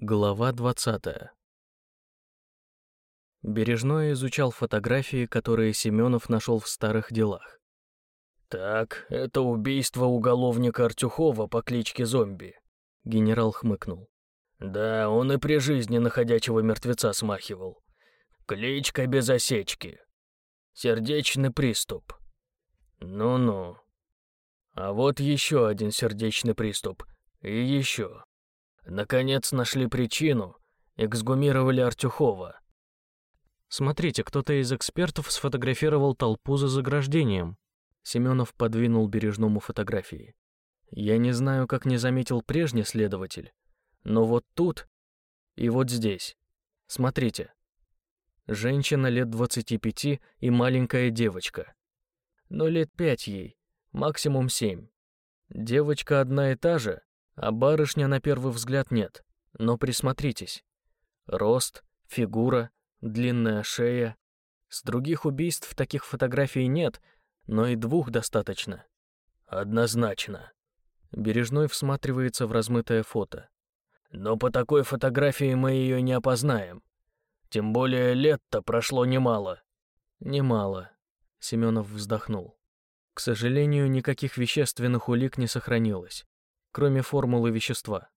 Глава 20. Бережной изучал фотографии, которые Семенов нашел в старых делах. «Так, это убийство уголовника Артюхова по кличке Зомби», — генерал хмыкнул. «Да, он и при жизни находячего мертвеца смахивал. Кличка без осечки. Сердечный приступ. Ну-ну. А вот еще один сердечный приступ. И еще. Наконец нашли причину, эксгумировали Артюхова. Смотрите, кто-то из экспертов сфотографировал толпу за заграждением. Семенов подвинул Бережному фотографии. Я не знаю, как не заметил прежний следователь, но вот тут и вот здесь. Смотрите. Женщина лет 25 и маленькая девочка. Но лет пять ей, максимум семь. Девочка одна и та же, а барышня на первый взгляд нет, но присмотритесь. Рост, фигура, длинная шея. С других убийств таких фотографий нет, но и двух достаточно. Однозначно. Бережной всматривается в размытое фото. Но по такой фотографии мы ее не опознаем. Тем более лет-то прошло немало. Немало. Семенов вздохнул. К сожалению, никаких вещественных улик не сохранилось кроме формулы вещества.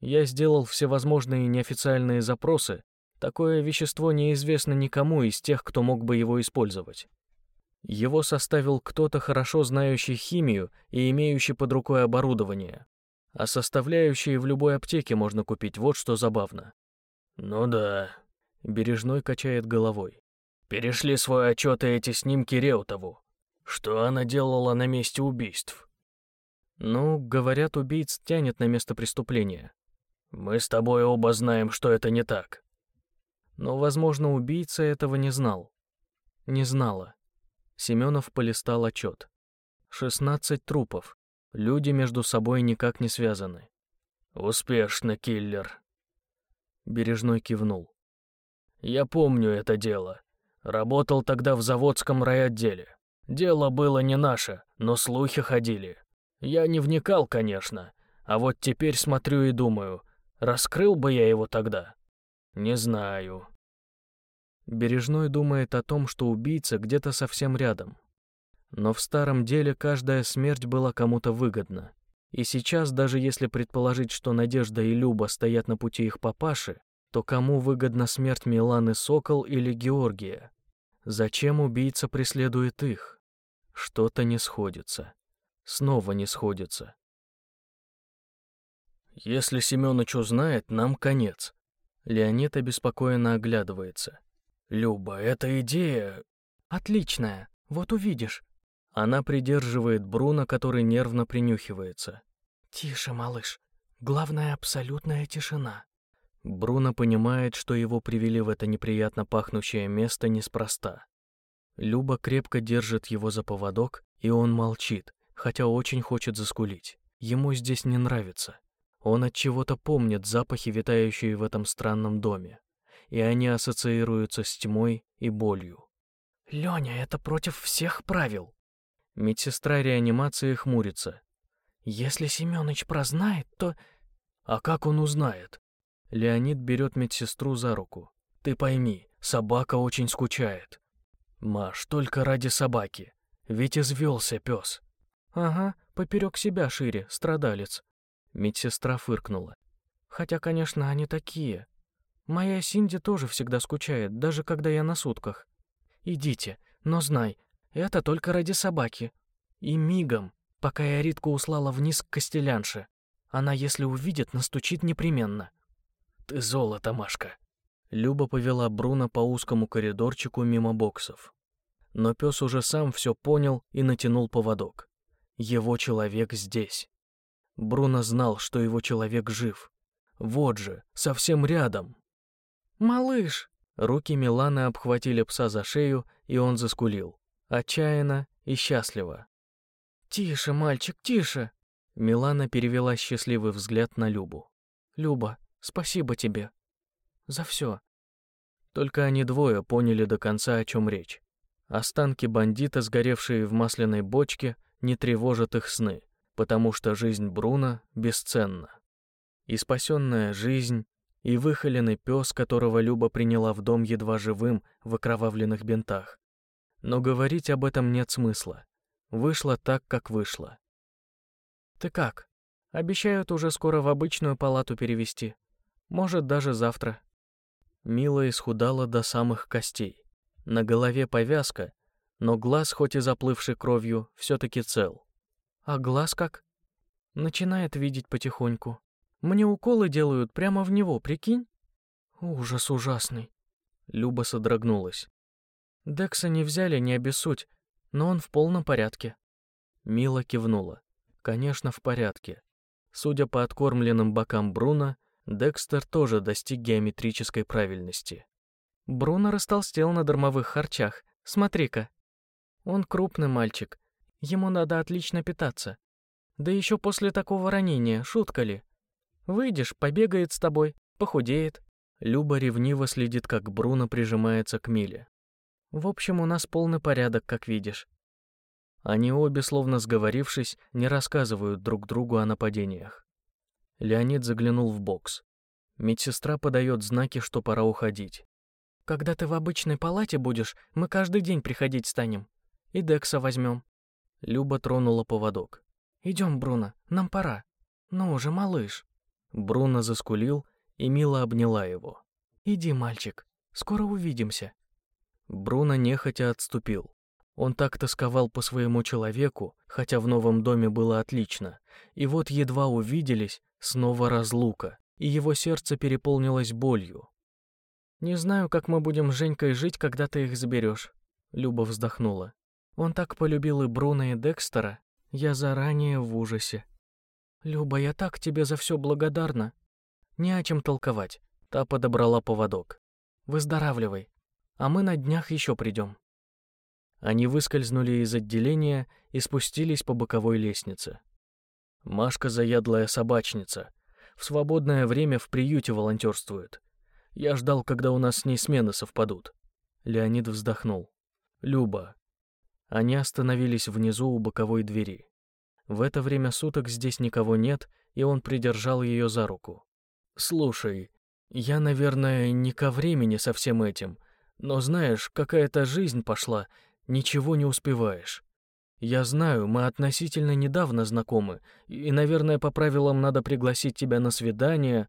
Я сделал всевозможные неофициальные запросы, такое вещество неизвестно никому из тех, кто мог бы его использовать. Его составил кто-то хорошо знающий химию и имеющий под рукой оборудование. А составляющие в любой аптеке можно купить, вот что забавно. Ну да. Бережной качает головой. Перешли свой отчет и эти снимки Реутову. Что она делала на месте убийств? Ну, говорят, убийц тянет на место преступления. Мы с тобой оба знаем, что это не так. Но, возможно, убийца этого не знал. Не знала. Семенов полистал отчет. 16 трупов. Люди между собой никак не связаны. Успешно, киллер. Бережной кивнул. Я помню это дело. Работал тогда в заводском райотделе. Дело было не наше, но слухи ходили. Я не вникал, конечно, а вот теперь смотрю и думаю, раскрыл бы я его тогда? Не знаю. Бережной думает о том, что убийца где-то совсем рядом. Но в старом деле каждая смерть была кому-то выгодна. И сейчас, даже если предположить, что Надежда и Люба стоят на пути их папаши, то кому выгодна смерть Миланы Сокол или Георгия? Зачем убийца преследует их? Что-то не сходится снова не сходятся. Если Семёныч узнает, нам конец. Леонид обеспокоенно оглядывается. Люба, эта идея... Отличная, вот увидишь. Она придерживает Бруно, который нервно принюхивается. Тише, малыш. Главное, абсолютная тишина. Бруно понимает, что его привели в это неприятно пахнущее место неспроста. Люба крепко держит его за поводок, и он молчит, хотя очень хочет заскулить. Ему здесь не нравится. Он от чего-то помнит запахи, витающие в этом странном доме, и они ассоциируются с тьмой и болью. Лёня, это против всех правил. Медсестра реанимации хмурится. Если Семёныч прознает, то... А как он узнает? Леонид берет медсестру за руку. Ты пойми, собака очень скучает. Маш, только ради собаки. Ведь извелся пес. Ага, поперек себя шире, страдалец. Медсестра фыркнула. Хотя, конечно, они такие. Моя Синди тоже всегда скучает, даже когда я на сутках. Идите, но знай, это только ради собаки. И мигом, пока я Ритку услала вниз к костелянше. Она, если увидит, настучит непременно. Ты золото, Машка. Люба повела Бруно по узкому коридорчику мимо боксов. Но пес уже сам все понял и натянул поводок. Его человек здесь. Бруно знал, что его человек жив. Вот же, совсем рядом. «Малыш!» Руки Миланы обхватили пса за шею, и он заскулил. Отчаянно и счастливо. «Тише, мальчик, тише!» Милана перевела счастливый взгляд на Любу. «Люба, спасибо тебе. За все. Только они двое поняли до конца, о чем речь. Останки бандита, сгоревшие в масляной бочке, не тревожат их сны, потому что жизнь Бруно бесценна. И спасенная жизнь и выхоленный пес, которого Люба приняла в дом едва живым в окровавленных бинтах. Но говорить об этом нет смысла. Вышло так, как вышло. «Ты как? Обещают уже скоро в обычную палату перевести. Может, даже завтра». Мила исхудала до самых костей. На голове повязка, но глаз, хоть и заплывший кровью, все-таки цел. «А глаз как?» «Начинает видеть потихоньку. Мне уколы делают прямо в него, прикинь?» «Ужас ужасный». Люба содрогнулась. «Декса не взяли, не обессудь, но он в полном порядке». Мила кивнула. «Конечно, в порядке. Судя по откормленным бокам Бруно, Декстер тоже достиг геометрической правильности. Бруно растолстел на дармовых харчах. Смотри-ка. Он крупный мальчик. Ему надо отлично питаться. Да еще после такого ранения, шутка ли? Выйдешь, побегает с тобой, похудеет. Люба ревниво следит, как Бруно прижимается к Миле. В общем, у нас полный порядок, как видишь. Они обе, словно сговорившись, не рассказывают друг другу о нападениях. Леонид заглянул в бокс. Медсестра подает знаки, что пора уходить. «Когда ты в обычной палате будешь, мы каждый день приходить станем. И Декса возьмем». Люба тронула поводок. «Идем, Бруно, нам пора. Ну уже, малыш». Бруно заскулил, и Мила обняла его. «Иди, мальчик, скоро увидимся». Бруно нехотя отступил. Он так тосковал по своему человеку, хотя в новом доме было отлично. И вот едва увиделись, снова разлука, и его сердце переполнилось болью. «Не знаю, как мы будем с Женькой жить, когда ты их заберешь», — Люба вздохнула. «Он так полюбил и Бруно, и Декстера. Я заранее в ужасе». «Люба, я так тебе за все благодарна. Не о чем толковать». Та подобрала поводок. «Выздоравливай а мы на днях еще придем». Они выскользнули из отделения и спустились по боковой лестнице. Машка заядлая собачница. В свободное время в приюте волонтерствует. Я ждал, когда у нас с ней смены совпадут. Леонид вздохнул. Люба. Они остановились внизу у боковой двери. В это время суток здесь никого нет, и он придержал ее за руку. «Слушай, я, наверное, не ко времени со всем этим, но знаешь, какая-то жизнь пошла, ничего не успеваешь. Я знаю, мы относительно недавно знакомы, и, наверное, по правилам надо пригласить тебя на свидание,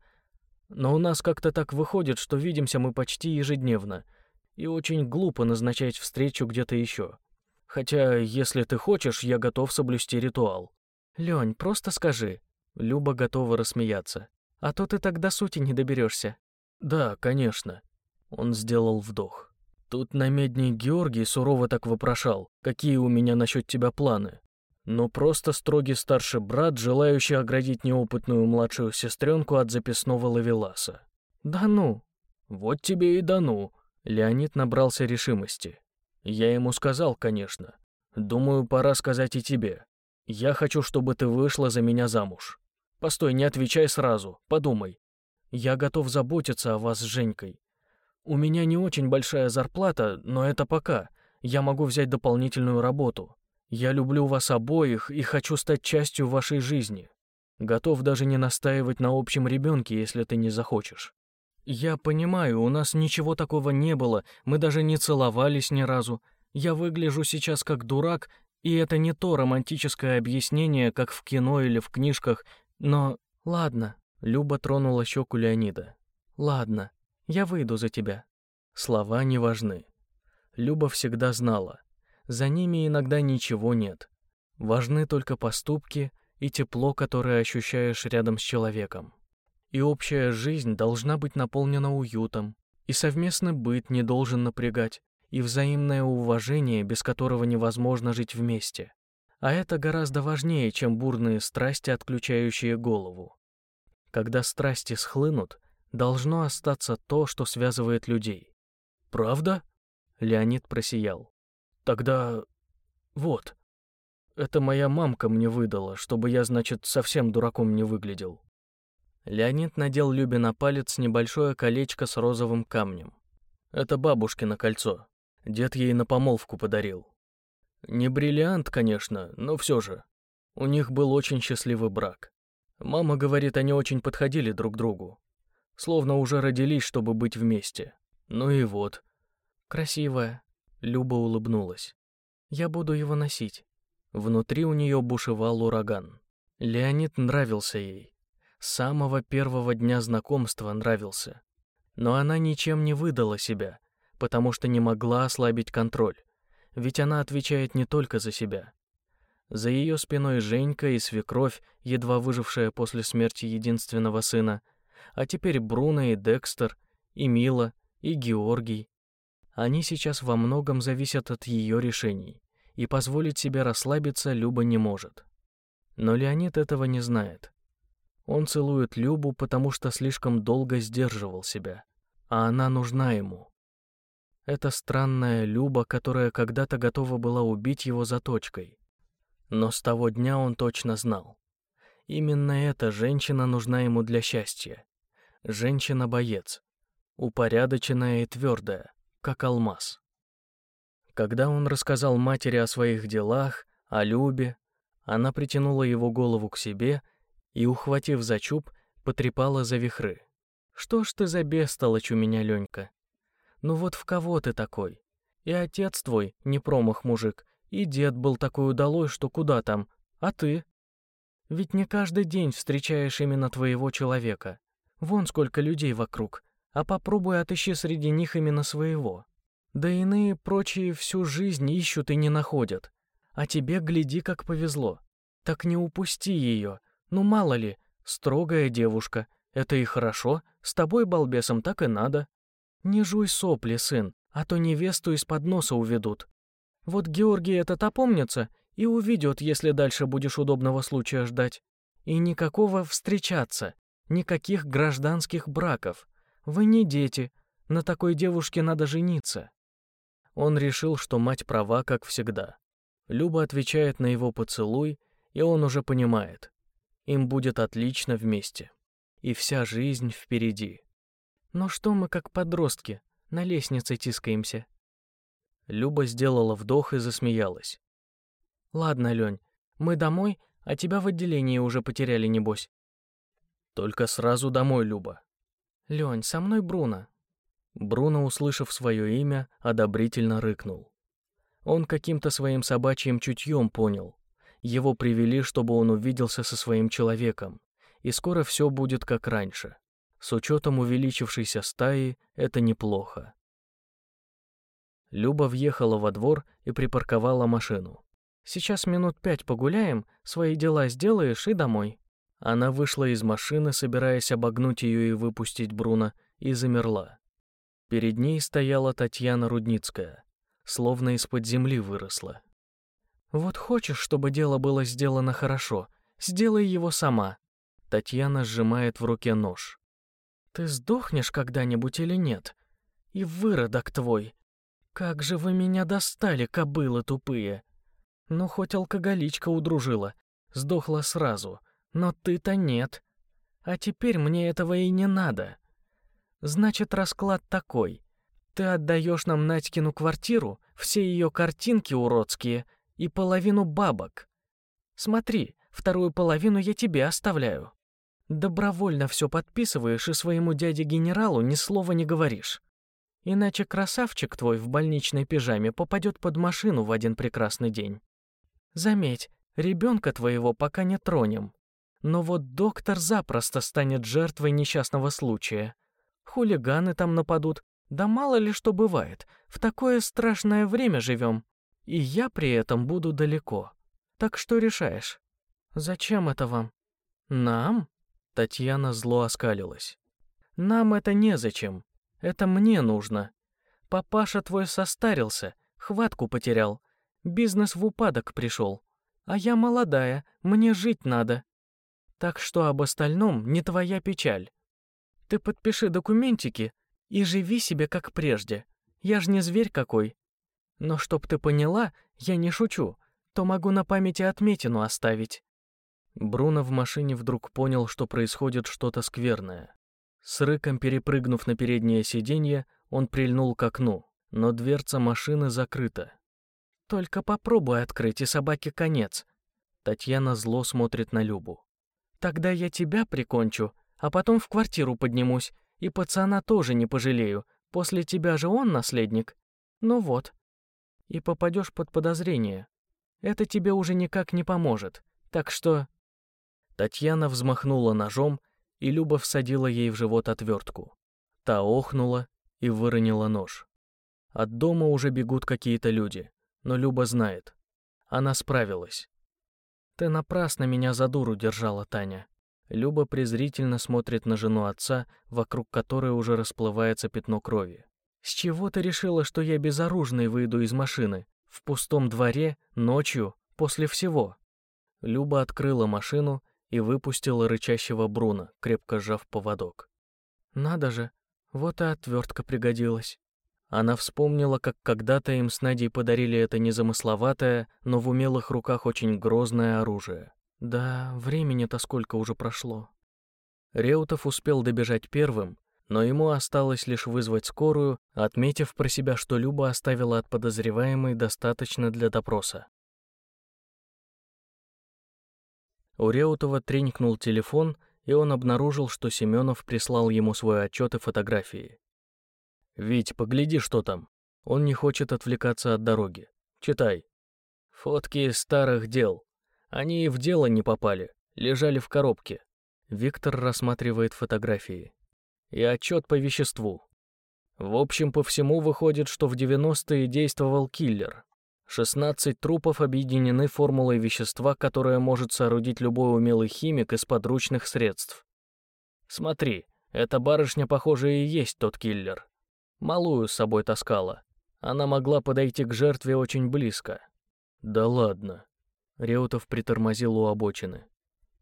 но у нас как-то так выходит, что видимся мы почти ежедневно, и очень глупо назначать встречу где-то еще. Хотя, если ты хочешь, я готов соблюсти ритуал. Лень, просто скажи. Люба готова рассмеяться. А то ты так до сути не доберешься. Да, конечно. Он сделал вдох. Тут намедник Георгий сурово так вопрошал, какие у меня насчет тебя планы. Но просто строгий старший брат, желающий оградить неопытную младшую сестренку от записного лавеласа. «Да ну!» «Вот тебе и да ну!» Леонид набрался решимости. Я ему сказал, конечно. Думаю, пора сказать и тебе. Я хочу, чтобы ты вышла за меня замуж. Постой, не отвечай сразу, подумай. Я готов заботиться о вас с Женькой. У меня не очень большая зарплата, но это пока. Я могу взять дополнительную работу. Я люблю вас обоих и хочу стать частью вашей жизни. Готов даже не настаивать на общем ребенке, если ты не захочешь. Я понимаю, у нас ничего такого не было, мы даже не целовались ни разу. Я выгляжу сейчас как дурак, и это не то романтическое объяснение, как в кино или в книжках, но... Ладно, Люба тронула щеку Леонида. Ладно, я выйду за тебя». Слова не важны. Люба всегда знала. За ними иногда ничего нет. Важны только поступки и тепло, которое ощущаешь рядом с человеком. И общая жизнь должна быть наполнена уютом, и совместный быт не должен напрягать, и взаимное уважение, без которого невозможно жить вместе. А это гораздо важнее, чем бурные страсти, отключающие голову. Когда страсти схлынут, должно остаться то, что связывает людей. Правда? Леонид просиял. Тогда вот. Это моя мамка мне выдала, чтобы я, значит, совсем дураком не выглядел. Леонид надел Любе на палец небольшое колечко с розовым камнем. Это бабушкино кольцо. Дед ей на помолвку подарил. Не бриллиант, конечно, но все же. У них был очень счастливый брак. Мама говорит, они очень подходили друг другу. словно уже родились, чтобы быть вместе. Ну и вот. Красивая. Люба улыбнулась. Я буду его носить. Внутри у нее бушевал ураган. Леонид нравился ей. Самого первого дня знакомства нравился. Но она ничем не выдала себя, потому что не могла ослабить контроль. Ведь она отвечает не только за себя. За ее спиной Женька и свекровь, едва выжившая после смерти единственного сына, а теперь Бруно и Декстер, и Мила, и Георгий. Они сейчас во многом зависят от ее решений, и позволить себе расслабиться Люба не может. Но Леонид этого не знает. Он целует Любу, потому что слишком долго сдерживал себя, а она нужна ему. Это странная Люба, которая когда-то готова была убить его за точкой. Но с того дня он точно знал. Именно эта женщина нужна ему для счастья. Женщина-боец, упорядоченная и твердая, как алмаз. Когда он рассказал матери о своих делах, о Любе, она притянула его голову к себе и, ухватив за чуб, потрепала за вихры. «Что ж ты за бестолочь у меня, Ленька? Ну вот в кого ты такой? И отец твой, не промах мужик, и дед был такой удалой, что куда там, а ты? Ведь не каждый день встречаешь именно твоего человека. Вон сколько людей вокруг, а попробуй отыщи среди них именно своего. Да иные прочие всю жизнь ищут и не находят. А тебе гляди, как повезло. Так не упусти ее. Ну мало ли, строгая девушка. Это и хорошо, с тобой, балбесом, так и надо. Не жуй сопли, сын, а то невесту из-под носа уведут. Вот Георгий этот опомнится и уведет, если дальше будешь удобного случая ждать. И никакого встречаться. Никаких гражданских браков. Вы не дети. На такой девушке надо жениться. Он решил, что мать права, как всегда. Люба отвечает на его поцелуй, и он уже понимает. Им будет отлично вместе. И вся жизнь впереди. Но что мы как подростки, на лестнице тискаемся? Люба сделала вдох и засмеялась. Ладно, Лень, мы домой, а тебя в отделении уже потеряли, небось. Только сразу домой, Люба. Лень, со мной Бруно. Бруно, услышав свое имя, одобрительно рыкнул. Он каким-то своим собачьим чутьем понял. Его привели, чтобы он увиделся со своим человеком, и скоро все будет как раньше. С учетом увеличившейся стаи это неплохо. Люба въехала во двор и припарковала машину. «Сейчас минут пять погуляем, свои дела сделаешь и домой». Она вышла из машины, собираясь обогнуть ее и выпустить Бруно, и замерла. Перед ней стояла Татьяна Рудницкая, словно из-под земли выросла. «Вот хочешь, чтобы дело было сделано хорошо, сделай его сама». Татьяна сжимает в руке нож. «Ты сдохнешь когда-нибудь или нет? И выродок твой. Как же вы меня достали, кобылы тупые. Ну, хоть алкоголичка удружила, сдохла сразу — но ты-то нет. А теперь мне этого и не надо. Значит, расклад такой. Ты отдаешь нам Надькину квартиру, все ее картинки уродские и половину бабок. Смотри, вторую половину я тебе оставляю. Добровольно все подписываешь и своему дяде-генералу ни слова не говоришь. Иначе красавчик твой в больничной пижаме попадет под машину в один прекрасный день. Заметь, ребенка твоего пока не тронем. Но вот доктор запросто станет жертвой несчастного случая. Хулиганы там нападут, да мало ли что бывает. В такое страшное время живем. И я при этом буду далеко. Так что решаешь? Зачем это вам? Нам? Татьяна зло оскалилась. Нам это незачем. Это мне нужно. Папаша твой состарился, хватку потерял. Бизнес в упадок пришел. А я молодая, мне жить надо. Так что об остальном не твоя печаль. Ты подпиши документики и живи себе как прежде. Я ж не зверь какой. Но чтоб ты поняла, я не шучу, то могу на памяти отметину оставить». Бруно в машине вдруг понял, что происходит что-то скверное. С рыком перепрыгнув на переднее сиденье, он прильнул к окну, но дверца машины закрыта. «Только попробуй открыть, и собаке конец». Татьяна зло смотрит на Любу. Тогда я тебя прикончу, а потом в квартиру поднимусь И пацана тоже не пожалею. После тебя же он наследник. Ну вот. И попадешь под подозрение. Это тебе уже никак не поможет. Так что...» Татьяна взмахнула ножом, и Люба всадила ей в живот отвертку. Та охнула и выронила нож. От дома уже бегут какие-то люди, но Люба знает. Она справилась. «Ты напрасно меня за дуру держала, Таня». Люба презрительно смотрит на жену отца, вокруг которой уже расплывается пятно крови. «С чего ты решила, что я безоружный выйду из машины? В пустом дворе, ночью, после всего?» Люба открыла машину и выпустила рычащего Бруна, крепко сжав поводок. «Надо же, вот и отвертка пригодилась». Она вспомнила, как когда-то им с Надей подарили это незамысловатое, но в умелых руках очень грозное оружие. Да, времени-то сколько уже прошло. Реутов успел добежать первым, но ему осталось лишь вызвать скорую, отметив про себя, что Люба оставила от подозреваемой достаточно для допроса. У Реутова тренькнул телефон, и он обнаружил, что Семенов прислал ему свой отчет и фотографии. «Вить, погляди, что там. Он не хочет отвлекаться от дороги. Читай. Фотки старых дел. Они и в дело не попали, лежали в коробке». Виктор рассматривает фотографии. И отчет по веществу. В общем, по всему выходит, что в 90-е действовал киллер. 16 трупов объединены формулой вещества, которое может соорудить любой умелый химик из подручных средств. Смотри, эта барышня, похоже, и есть тот киллер. Малую с собой таскала. Она могла подойти к жертве очень близко. Да ладно. Реутов притормозил у обочины.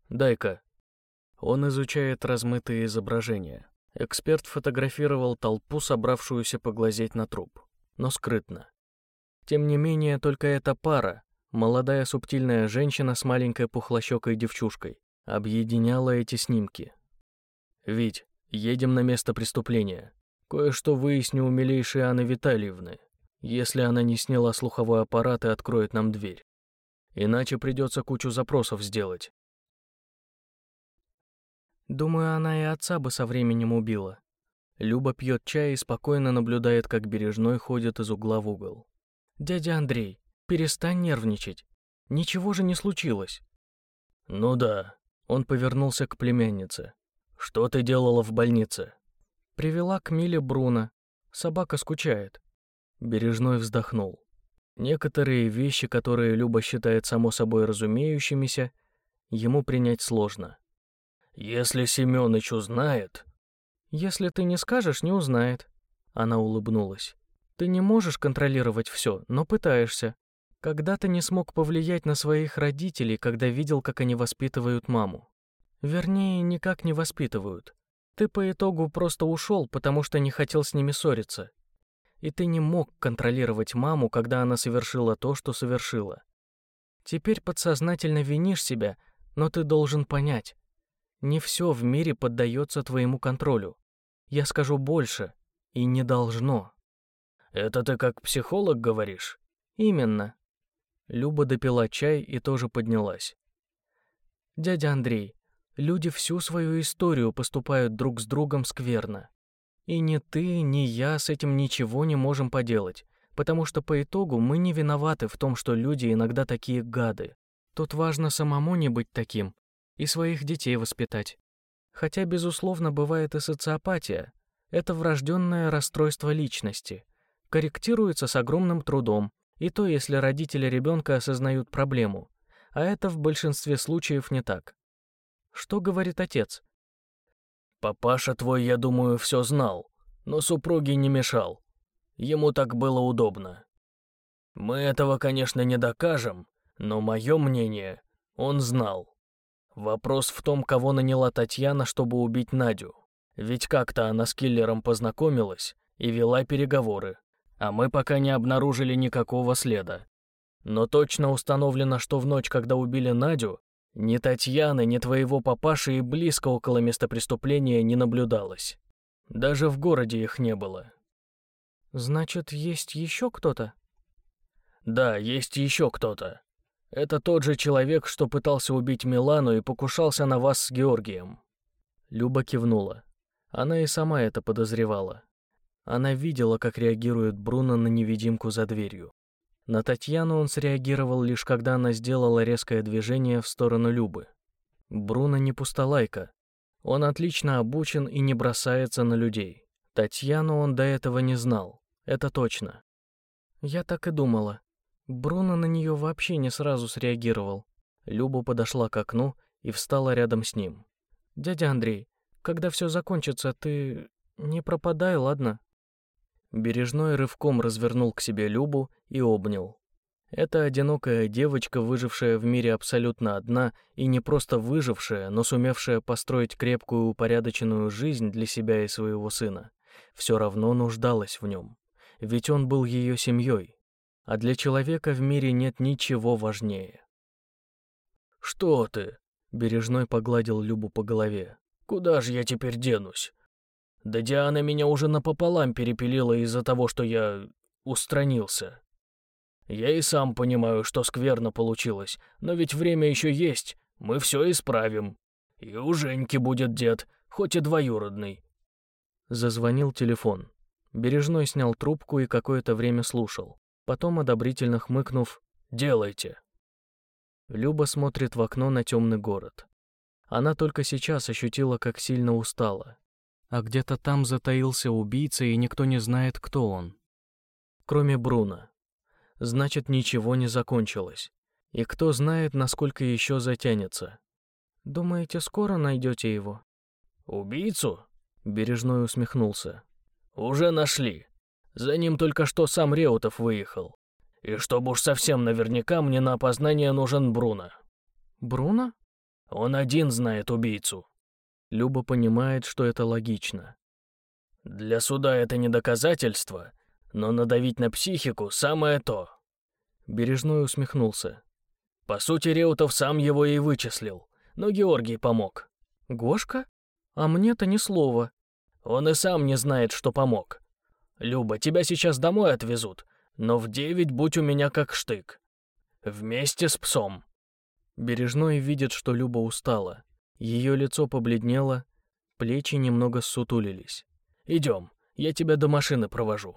Дай-ка. Он изучает размытые изображения. Эксперт фотографировал толпу, собравшуюся поглазеть на труп. Но скрытно. Тем не менее, только эта пара, молодая субтильная женщина с маленькой пухлощекой девчушкой, объединяла эти снимки. «Вить, едем на место преступления. Кое-что выясню у милейшей Анны Витальевны, если она не сняла слуховой аппарат и откроет нам дверь. Иначе придется кучу запросов сделать. Думаю, она и отца бы со временем убила. Люба пьет чай и спокойно наблюдает, как Бережной ходит из угла в угол. «Дядя Андрей, перестань нервничать. Ничего же не случилось». «Ну да», — он повернулся к племяннице. «Что ты делала в больнице?» Привела к Миле Бруно. Собака скучает. Бережной вздохнул. Некоторые вещи, которые Люба считает само собой разумеющимися, ему принять сложно. «Если Семёныч узнает...» «Если ты не скажешь, не узнает», — она улыбнулась. «Ты не можешь контролировать все, но пытаешься. Когда ты не смог повлиять на своих родителей, когда видел, как они воспитывают маму. Вернее, никак не воспитывают. Ты по итогу просто ушел, потому что не хотел с ними ссориться. И ты не мог контролировать маму, когда она совершила то, что совершила. Теперь подсознательно винишь себя, но ты должен понять. Не все в мире поддается твоему контролю. Я скажу больше. И не должно. Это ты как психолог говоришь? Именно. Люба допила чай и тоже поднялась. Дядя Андрей, Люди всю свою историю поступают друг с другом скверно. И ни ты, ни я с этим ничего не можем поделать, потому что по итогу мы не виноваты в том, что люди иногда такие гады. Тут важно самому не быть таким и своих детей воспитать. Хотя, безусловно, бывает и социопатия. Это врожденное расстройство личности. Корректируется с огромным трудом, и то, если родители ребенка осознают проблему. А это в большинстве случаев не так. Что говорит отец? Папаша твой, я думаю, все знал, но супруге не мешал. Ему так было удобно. Мы этого, конечно, не докажем, но мое мнение, он знал. Вопрос в том, кого наняла Татьяна, чтобы убить Надю. Ведь как-то она с киллером познакомилась и вела переговоры, а мы пока не обнаружили никакого следа. Но точно установлено, что в ночь, когда убили Надю, ни Татьяны, ни твоего папаши и близко около места преступления не наблюдалось. Даже в городе их не было. Значит, есть еще кто-то? Да, есть еще кто-то. Это тот же человек, что пытался убить Милану и покушался на вас с Георгием. Люба кивнула. Она и сама это подозревала. Она видела, как реагирует Бруно на невидимку за дверью. На Татьяну он среагировал лишь когда она сделала резкое движение в сторону Любы. Бруно не пустолайка. Он отлично обучен и не бросается на людей. Татьяну он до этого не знал, это точно. Я так и думала. Бруно на нее вообще не сразу среагировал. Люба подошла к окну и встала рядом с ним. «Дядя Андрей, когда все закончится, ты не пропадай, ладно?» Бережной рывком развернул к себе Любу и обнял. Эта одинокая девочка, выжившая в мире абсолютно одна, и не просто выжившая, но сумевшая построить крепкую упорядоченную жизнь для себя и своего сына, все равно нуждалась в нем. Ведь он был ее семьей. А для человека в мире нет ничего важнее. «Что ты?» — Бережной погладил Любу по голове. «Куда же я теперь денусь? Да Диана меня уже напополам перепилила из-за того, что я устранился. Я и сам понимаю, что скверно получилось, но ведь время еще есть, мы все исправим. И у Женьки будет дед, хоть и двоюродный». Зазвонил телефон. Бережной снял трубку и какое-то время слушал. Потом, одобрительно хмыкнув, «Делайте». Люба смотрит в окно на темный город. Она только сейчас ощутила, как сильно устала а где-то там затаился убийца, и никто не знает, кто он. Кроме Бруна. Значит, ничего не закончилось. И кто знает, насколько еще затянется. Думаете, скоро найдете его? Убийцу? Бережной усмехнулся. Уже нашли. За ним только что сам Реутов выехал. И чтобы уж совсем наверняка, мне на опознание нужен Бруно. Бруно? Он один знает убийцу. Люба понимает, что это логично. Для суда это не доказательство, но надавить на психику самое то. Бережной усмехнулся. По сути, Реутов сам его и вычислил, но Георгий помог. Гошка? А мне-то ни слова. Он и сам не знает, что помог. Люба, тебя сейчас домой отвезут, но в девять будь у меня как штык. Вместе с псом. Бережной видит, что Люба устала. Ее лицо побледнело, плечи немного сутулились. «Идем, я тебя до машины провожу.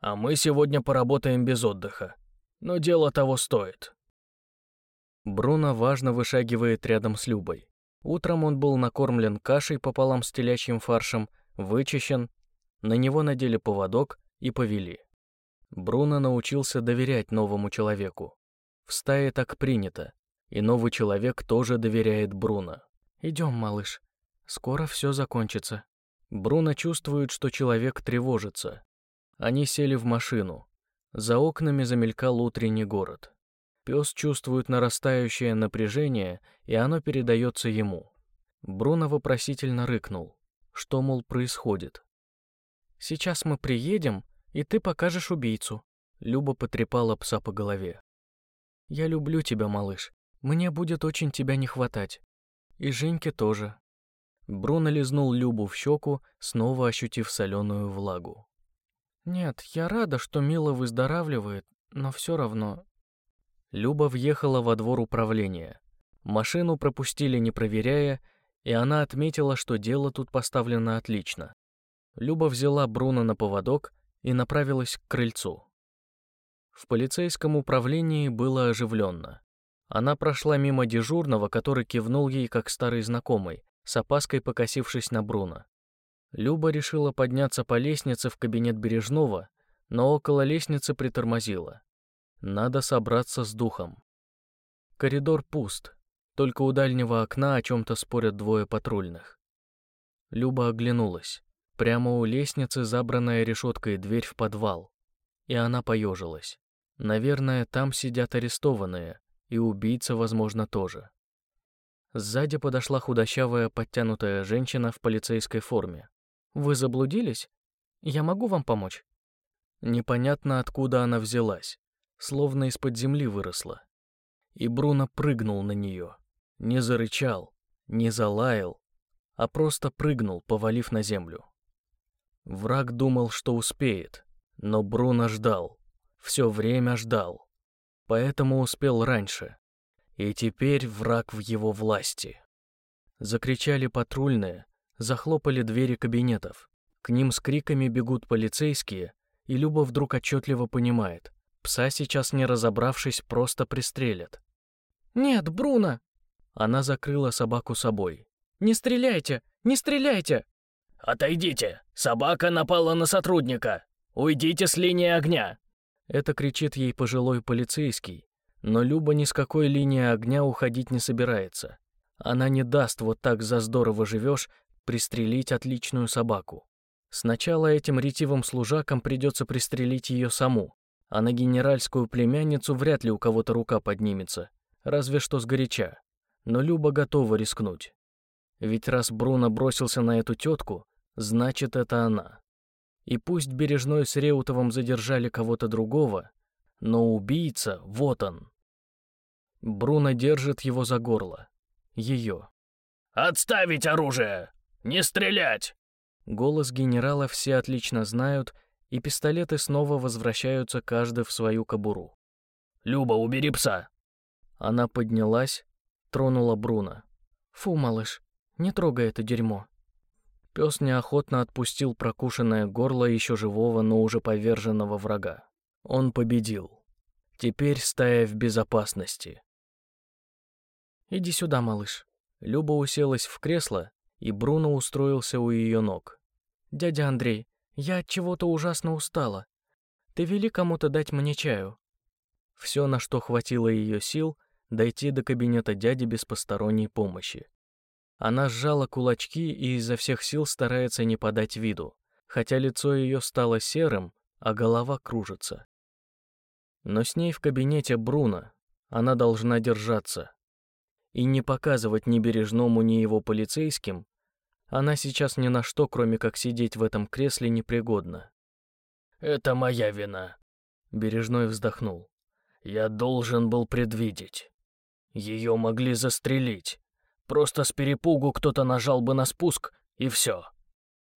А мы сегодня поработаем без отдыха. Но дело того стоит». Бруно важно вышагивает рядом с Любой. Утром он был накормлен кашей пополам с телячьим фаршем, вычищен, на него надели поводок и повели. Бруно научился доверять новому человеку. В стае так принято, и новый человек тоже доверяет Бруно. Идем, малыш. Скоро все закончится. Бруно чувствует, что человек тревожится. Они сели в машину. За окнами замелькал утренний город. Пес чувствует нарастающее напряжение, и оно передается ему. Бруно вопросительно рыкнул. Что, мол, происходит? «Сейчас мы приедем, и ты покажешь убийцу», — Люба потрепала пса по голове. «Я люблю тебя, малыш. Мне будет очень тебя не хватать. И Женьке тоже. Бруно лизнул Любу в щеку, снова ощутив соленую влагу. «Нет, я рада, что Мила выздоравливает, но все равно...» Люба въехала во двор управления. Машину пропустили, не проверяя, и она отметила, что дело тут поставлено отлично. Люба взяла Бруно на поводок и направилась к крыльцу. В полицейском управлении было оживленно. Она прошла мимо дежурного, который кивнул ей как старый знакомый, с опаской покосившись на Бруно. Люба решила подняться по лестнице в кабинет Бережного, но около лестницы притормозила. Надо собраться с духом. Коридор пуст, только у дальнего окна о чем-то спорят двое патрульных. Люба оглянулась. Прямо у лестницы забранная решеткой дверь в подвал. И она поежилась. Наверное, там сидят арестованные, и убийца, возможно, тоже. Сзади подошла худощавая, подтянутая женщина в полицейской форме. «Вы заблудились? Я могу вам помочь?» Непонятно, откуда она взялась, словно из-под земли выросла. И Бруно прыгнул на нее. Не зарычал, не залаял, а просто прыгнул, повалив на землю. Враг думал, что успеет, но Бруно ждал, все время ждал поэтому успел раньше. И теперь враг в его власти. Закричали патрульные, Захлопали двери кабинетов. К ним с криками бегут полицейские, и Люба вдруг отчетливо понимает. Пса сейчас, не разобравшись, просто пристрелят. «Нет, Бруно!» Она закрыла собаку собой. «Не стреляйте! Не стреляйте!» «Отойдите! Собака напала на сотрудника! Уйдите с линии огня!» Это кричит ей пожилой полицейский, но Люба ни с какой линии огня уходить не собирается. Она не даст вот так за здорово живешь пристрелить отличную собаку. Сначала этим ретивым служакам придется пристрелить ее саму, а на генеральскую племянницу вряд ли у кого-то рука поднимется, разве что сгоряча. Но Люба готова рискнуть. Ведь раз Бруно бросился на эту тетку, значит, это она. И пусть Бережной с Реутовым задержали кого-то другого, но убийца, вот он. Бруно держит его за горло. Ее. «Отставить оружие! Не стрелять!» Голос генерала все отлично знают, и пистолеты снова возвращаются каждый в свою кобуру. «Люба, убери пса!» Она поднялась, тронула Бруно. «Фу, малыш, не трогай это дерьмо». Пес неохотно отпустил прокушенное горло еще живого, но уже поверженного врага. Он победил. Теперь стая в безопасности. «Иди сюда, малыш». Люба уселась в кресло, и Бруно устроился у ее ног. «Дядя Андрей, я от чего-то ужасно устала. Ты вели кому-то дать мне чаю?» Все, на что хватило ее сил, дойти до кабинета дяди без посторонней помощи. Она сжала кулачки и изо всех сил старается не подать виду, хотя лицо ее стало серым, а голова кружится. Но с ней в кабинете Бруно, она должна держаться. И не показывать ни Бережному, ни его полицейским, она сейчас ни на что, кроме как сидеть в этом кресле, непригодна. «Это моя вина», — Бережной вздохнул. «Я должен был предвидеть. Ее могли застрелить. Просто с перепугу кто-то нажал бы на спуск, и все.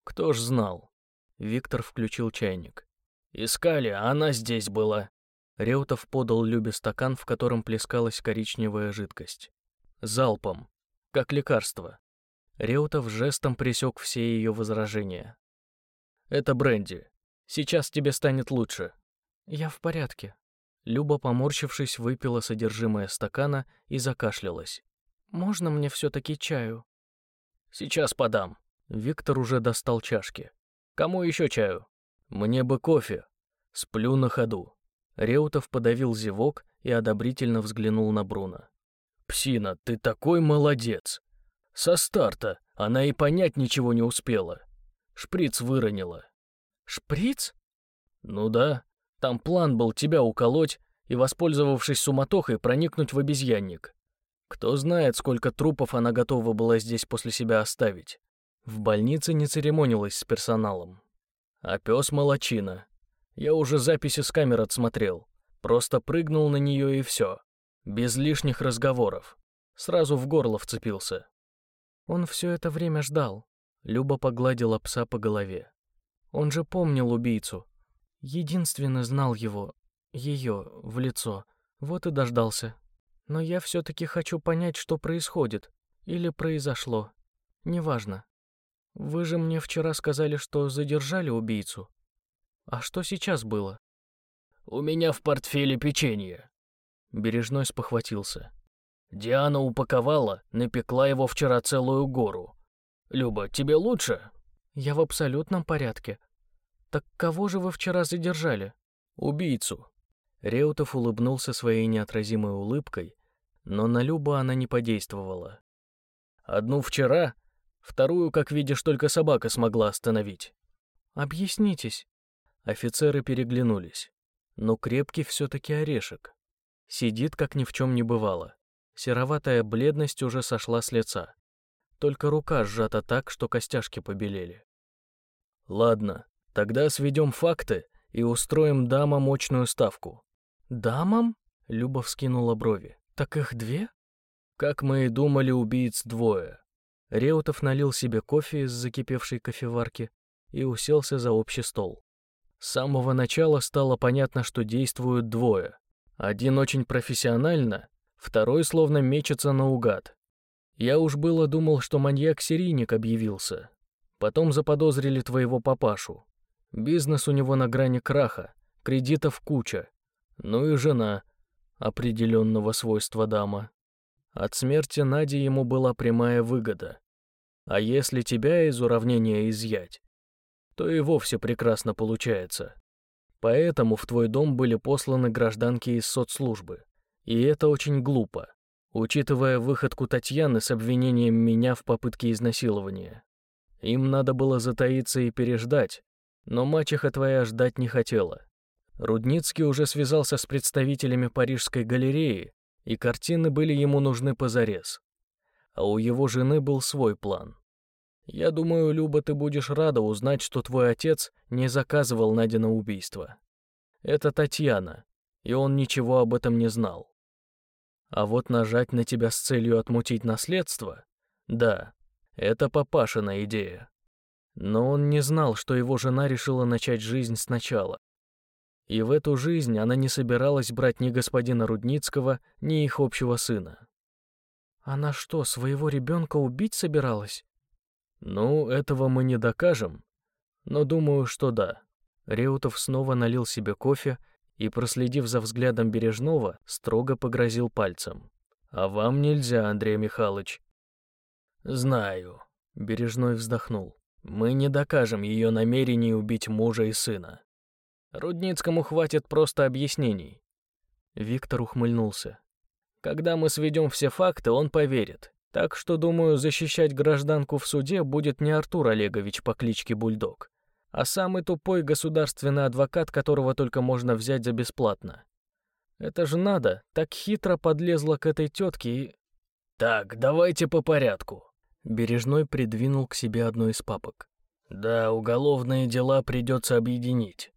Кто ж знал? Виктор включил чайник. Искали, а она здесь была. Реутов подал Любе стакан, в котором плескалась коричневая жидкость. Залпом, как лекарство. Реутов жестом пресек все ее возражения. «Это бренди. Сейчас тебе станет лучше». «Я в порядке». Люба, поморщившись, выпила содержимое стакана и закашлялась. Можно мне все-таки чаю?» «Сейчас подам». Виктор уже достал чашки. «Кому еще чаю?» «Мне бы кофе. Сплю на ходу». Реутов подавил зевок и одобрительно взглянул на Бруно. «Псина, ты такой молодец! Со старта она и понять ничего не успела. Шприц выронила». «Шприц?» «Ну да. Там план был тебя уколоть и, воспользовавшись суматохой, проникнуть в обезьянник. Кто знает, сколько трупов она готова была здесь после себя оставить. В больнице не церемонилась с персоналом. А пес молочина. Я уже записи с камер отсмотрел. Просто прыгнул на нее и все. Без лишних разговоров. Сразу в горло вцепился. Он все это время ждал. Люба погладила пса по голове. Он же помнил убийцу. Единственно знал его, ее, в лицо. Вот и дождался. Но я все-таки хочу понять, что происходит. Или произошло. Неважно. Вы же мне вчера сказали, что задержали убийцу. А что сейчас было? У меня в портфеле печенье. Бережной спохватился. Диана упаковала, напекла его вчера целую гору. Люба, тебе лучше? Я в абсолютном порядке. Так кого же вы вчера задержали? Убийцу. Реутов улыбнулся своей неотразимой улыбкой, но на Любу она не подействовала. Одну вчера, вторую, как видишь, только собака смогла остановить. Объяснитесь. Офицеры переглянулись. Но крепкий все-таки орешек. Сидит, как ни в чем не бывало. Сероватая бледность уже сошла с лица. Только рука сжата так, что костяшки побелели. Ладно, тогда сведем факты и устроим дамам мощную ставку. Дамам? Люба вскинула брови. Так их две? Как мы и думали, убийц двое. Реутов налил себе кофе из закипевшей кофеварки и уселся за общий стол. С самого начала стало понятно, что действуют двое. Один очень профессионально, второй словно мечется наугад. Я уж было думал, что маньяк-серийник объявился. Потом заподозрили твоего папашу. Бизнес у него на грани краха, кредитов куча. Ну и жена определенного свойства дама. От смерти Нади ему была прямая выгода. А если тебя из уравнения изъять, то и вовсе прекрасно получается. Поэтому в твой дом были посланы гражданки из соцслужбы. И это очень глупо, учитывая выходку Татьяны с обвинением меня в попытке изнасилования. Им надо было затаиться и переждать, но мачеха твоя ждать не хотела. Рудницкий уже связался с представителями Парижской галереи, и картины были ему нужны позарез. А у его жены был свой план. Я думаю, Люба, ты будешь рада узнать, что твой отец не заказывал Надина убийство. Это Татьяна, и он ничего об этом не знал. А вот нажать на тебя с целью отмутить наследство? Да, это папашина идея. Но он не знал, что его жена решила начать жизнь сначала. И в эту жизнь она не собиралась брать ни господина Рудницкого, ни их общего сына. Она что, своего ребенка убить собиралась? Ну, этого мы не докажем, но думаю, что да. Реутов снова налил себе кофе и, проследив за взглядом Бережного, строго погрозил пальцем. «А вам нельзя, Андрей Михайлович». «Знаю», — Бережной вздохнул. «Мы не докажем ее намерение убить мужа и сына. Рудницкому хватит просто объяснений». Виктор ухмыльнулся. «Когда мы сведем все факты, он поверит. Так что, думаю, защищать гражданку в суде будет не Артур Олегович по кличке Бульдог, а самый тупой государственный адвокат, которого только можно взять за бесплатно. Это же надо, так хитро подлезла к этой тетке и... Так, давайте по порядку. Бережной придвинул к себе одну из папок. Да, уголовные дела придется объединить.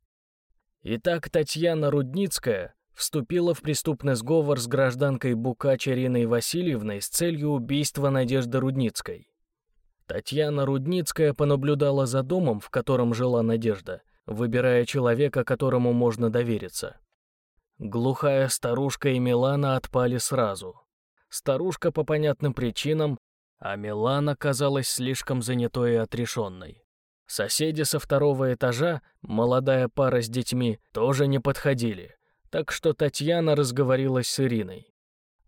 Итак, Татьяна Рудницкая вступила в преступный сговор с гражданкой Букач Ириной Васильевной с целью убийства Надежды Рудницкой. Татьяна Рудницкая понаблюдала за домом, в котором жила Надежда, выбирая человека, которому можно довериться. Глухая старушка и Милана отпали сразу. Старушка по понятным причинам, а Милана казалась слишком занятой и отрешенной. Соседи со второго этажа, молодая пара с детьми, тоже не подходили, так что Татьяна разговорилась с Ириной.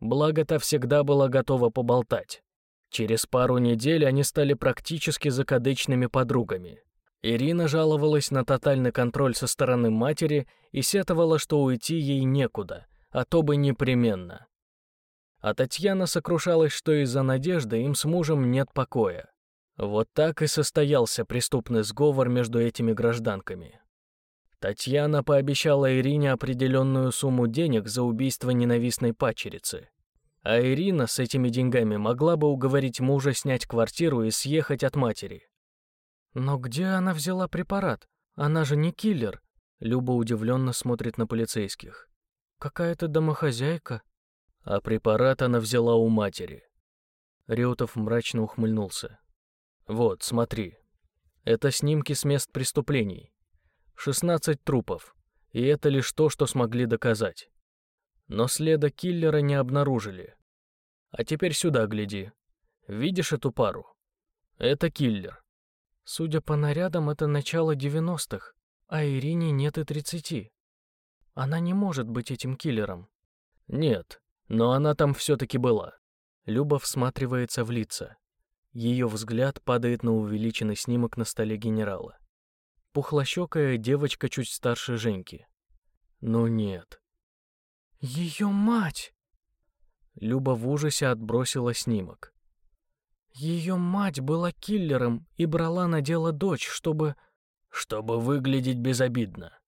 Благо, та всегда была готова поболтать. Через пару недель они стали практически закадычными подругами. Ирина жаловалась на тотальный контроль со стороны матери и сетовала, что уйти ей некуда, а то бы непременно. А Татьяна сокрушалась, что из-за надежды им с мужем нет покоя. Вот так и состоялся преступный сговор между этими гражданками. Татьяна пообещала Ирине определенную сумму денег за убийство ненавистной пачерицы. А Ирина с этими деньгами могла бы уговорить мужа снять квартиру и съехать от матери. Но где она взяла препарат? Она же не киллер. Люба удивленно смотрит на полицейских. Какая-то домохозяйка. А препарат она взяла у матери. Реутов мрачно ухмыльнулся. Вот, смотри. Это снимки с мест преступлений. 16 трупов. И это лишь то, что смогли доказать но следа киллера не обнаружили. А теперь сюда гляди. Видишь эту пару? Это киллер. Судя по нарядам, это начало 90-х, а Ирине нет и 30. Она не может быть этим киллером. Нет, но она там все-таки была. Люба всматривается в лица. Ее взгляд падает на увеличенный снимок на столе генерала. Пухлощекая девочка чуть старше Женьки. Ну нет, ее мать! Люба в ужасе отбросила снимок. Ее мать была киллером и брала на дело дочь, чтобы... Чтобы выглядеть безобидно.